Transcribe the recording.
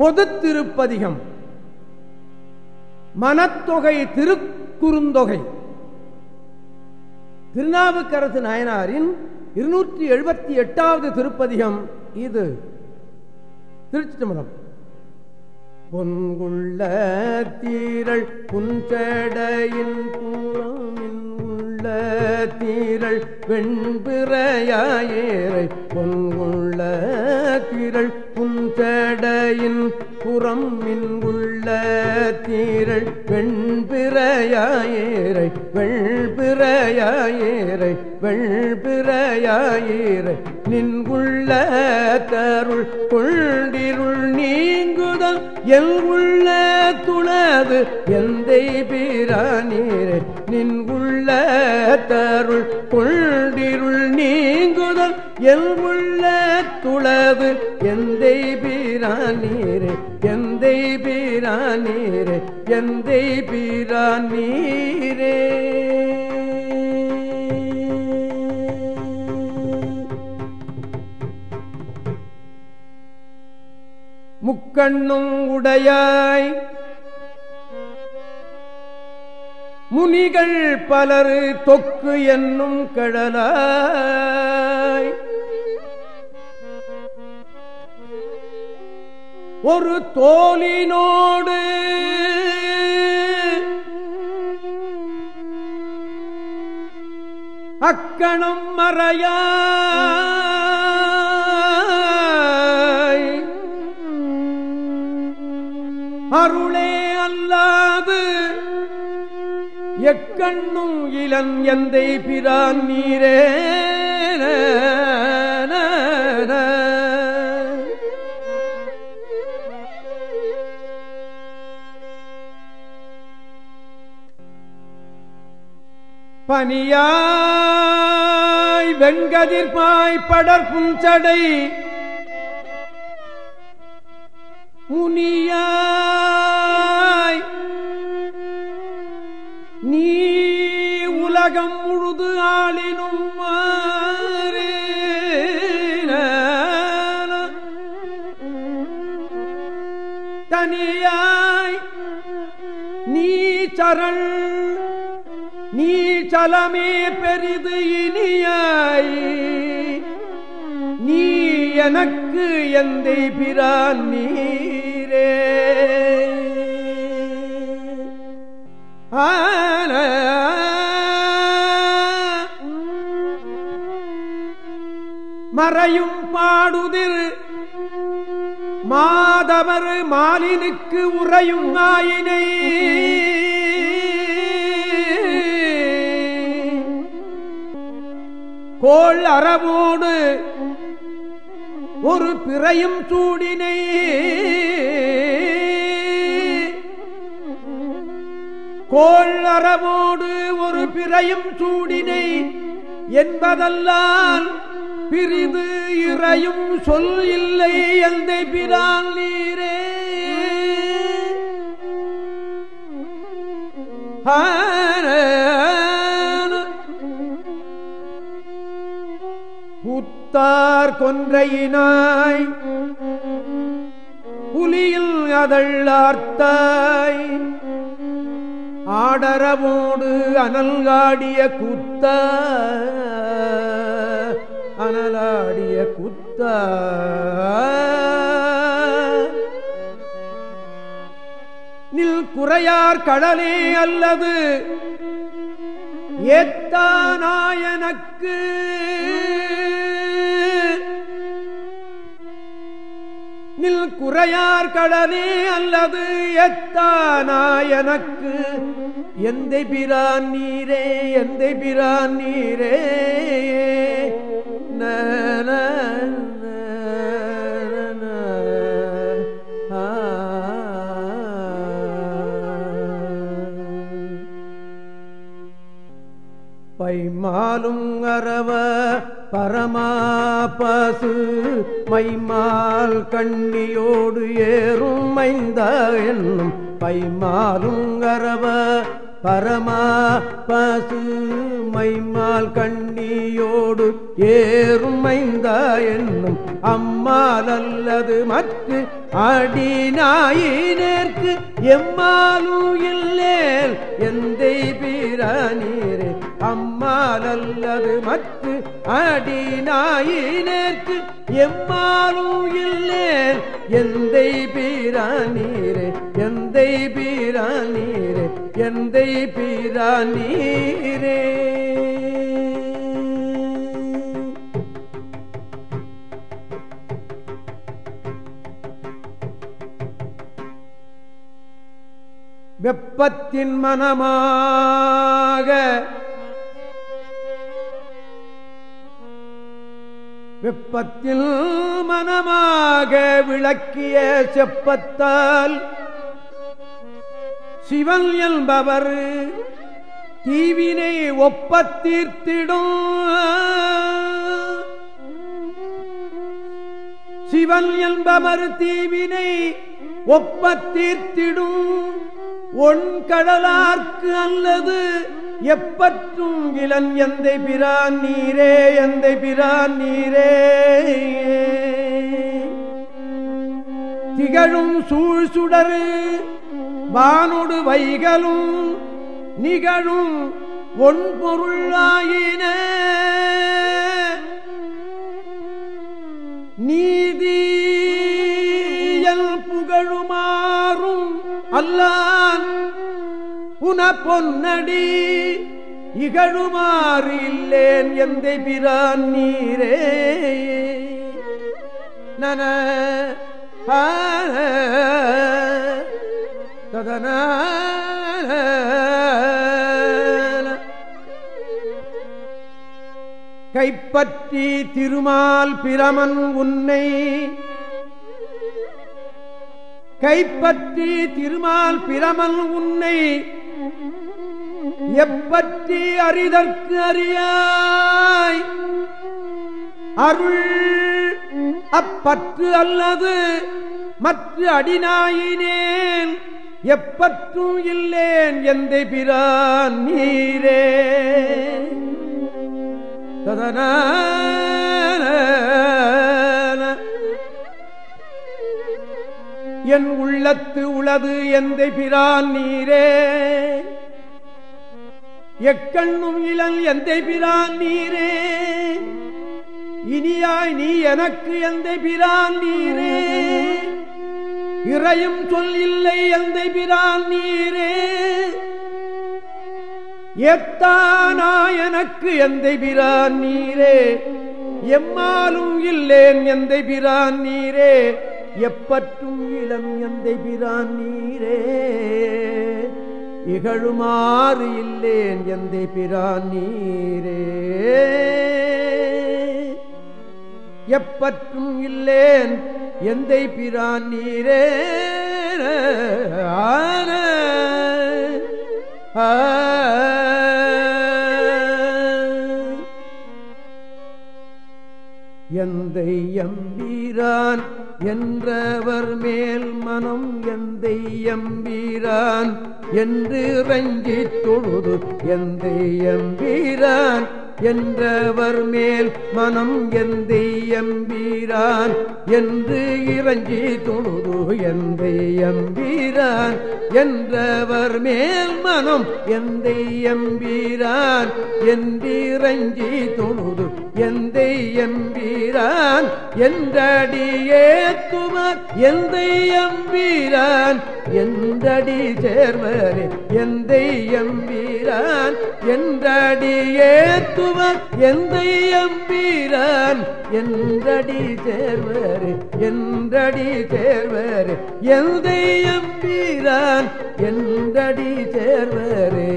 பொது திருப்பதிகம் மனத்தொகை திருக்குறுந்தொகை. திருநாவுக்கரசு நாயனாரின் இருநூற்றி எழுபத்தி எட்டாவது திருப்பதிகம் இது. திருச்சி தம்பரம் பொன்குள்ள தீரள் புஞ்சடையின் பூரமின் உள்ள தீரள் வெண்பிறையாயேரை பொன்குள்ள தீரள் புஞ்சடையின் புறம் மின் உள்ள தீரள் வெண்பிறையாயேரை வெள்பிறையாயேரை வெள்பிறையாயேரை நின்குள்ள தருள் கொண்டிருள் நீங்குதல் எல் உள்ள துணது எந்தை பிரானீரே. நின்குள்ள தருள் கொண்டிருள் நீங்குதல் எல் உள்ள துளது எந்தை பிர பீரானீரே எந்தை பீரானீரே எந்தை பீரானீரே. முக்கண்ணும் உடையாய் முனிகள் பலரு தொக்கு என்னும் கடலாய். ஒரு தோலினோடு அக்கணம் மறையாய். அருளே அல்லாது எக்கண்ணும் இளன் எந்தை பிரான் நீரே. பனியாய் வெண்கதிர்பாய் படர் புஞ்சடை முனியாய் நீ உலகம் முழுது ஆளினும் தனியாய் நீ சரண் சலமே பெரிது இனியாய். நீ எனக்கு எந்தை பிரான் நீரே. ஆன மறையும் பாடுதிர். மாதவர் மாலினுக்கு உறையும் ஆயினை. கோள் அறவோடு ஒரு பிறையும் சூடினை. கோள் அறவோடு ஒரு பிறையும் சூடினை என்பதல்லால் பிரிது இறையும் சொல் இல்லை எந்த பிரான் நீரே. ஆன புத்தார் கொன்றையினாய். புலியில் அதள்ளார்த்தாய். ஆடரவோடு அனல்காடிய குத்த அனலாடிய குத்த நில் குறையார் கடலே அல்லது ஏத்தானாயனக்கு நில் குறையார் கடனே அல்லது எத்தானாயனக்கு எந்த பிரான் நீரே எந்த பிரான் நீரே? நன பைமாலும் அரவ பரமாபசு மைமால் கண்ணியோடு ஏறும் மைந்த என்னும் பைமாலுங்கரவ பரமா பசு மைமால் கண்ணியோடு ஏறும் மைந்த என்னும் அம்மால் அல்லது மற்ற அடிநாயினேற்கு எம்மாலும் இல்லேல் எந்தை பிரானீரே அம்மால் அல்லது மற்ற அடிநாயினேற்கு எம்மாலும் இல்லேல் எந்தை பீரானீரே எந்தை பீரானீரே எந்தை பீரானீரே. வெப்பத்தின் மனமாக வெப்பத்தில் மனமாக விளக்கிய செப்பத்தால் சிவன் என்பவர் தீவினை ஒப்பத்தீர்த்திடும் சிவன் என்பவர் தீவினை ஒப்பத்தீர்த்திடும் ஒன் கடலார்க்கு அல்லது எப்பற்றும் இளன் எந்தை பிரான் நீரே எந்தை பிரான் நீரே. திகழும் சூழ் சுடரு வானொடு வைகளும் நிகழும் ஒன்பொருளாயின நீதியல் புகழுமாறும் அல்லா உன பொன்னடி இகழுமாறு இல்லேன் எந்த பிரான் நீரே. நன ததன கைப்பற்றி திருமால் பிரமன் உன்னை. கைப்பற்றி திருமால் பிரமன் உன்னை. எப்பற்றி அறிதற்கு அறியாய்? அருள் அப்பற்று அல்லது மற்ற அடிநாயினேன் எப்பற்றும் இல்லேன் எந்த பிரான் நீரே? ததன. என் உள்ளத்து உளது எந்த பிரான் நீரே? எக்கண்ணும் இளல் எந்தை பிரான் நீரே? இனியாய் நீ எனக்கு எந்தை பிரான் நீரே? இறையும் சொல் இல்லை எந்தை பிரான் நீரே? எத்தானா எனக்கு எந்தை பிரான் நீரே? எம்மாலும் இல்லேன் எந்தை பிரான் நீரே? எப்பற்றும் இளம் எந்தை பிரான் நீரே? இகழுமாறு இல்லேன் எந்தை பிரான் நீரே. எப்பற்றும் இல்லேன் எந்தை பிரான் நீரே. ஆன எந்தை எம்பீரான் என்றவர் மேல் மனம் எந்தை எம்பீரான் என்று ரஞ்சித் தொழுது எந்தை எம்பீரான் என்றவர் மேல் மனம் எந்தை எம்பீரான் என்று இறஞ்சி தொழுது எந்தை எம்பீரான் என்றவர் மேல் மனம் எந்தை எம்பீரான் என்றிறஞ்சி தொழுது எந்தை எம்பீரான் என்றடியே துமர் எந்தை எம்பீரான் எந்தடி சேர்வரே எந்தை எம்பீரான் என்றடியே துமர் எந்தை எம்பீரான் என்றடி சேர்வரே என்றடி சேர்வரே எந்தை எம்பீரான் என்றடி சேர்வரே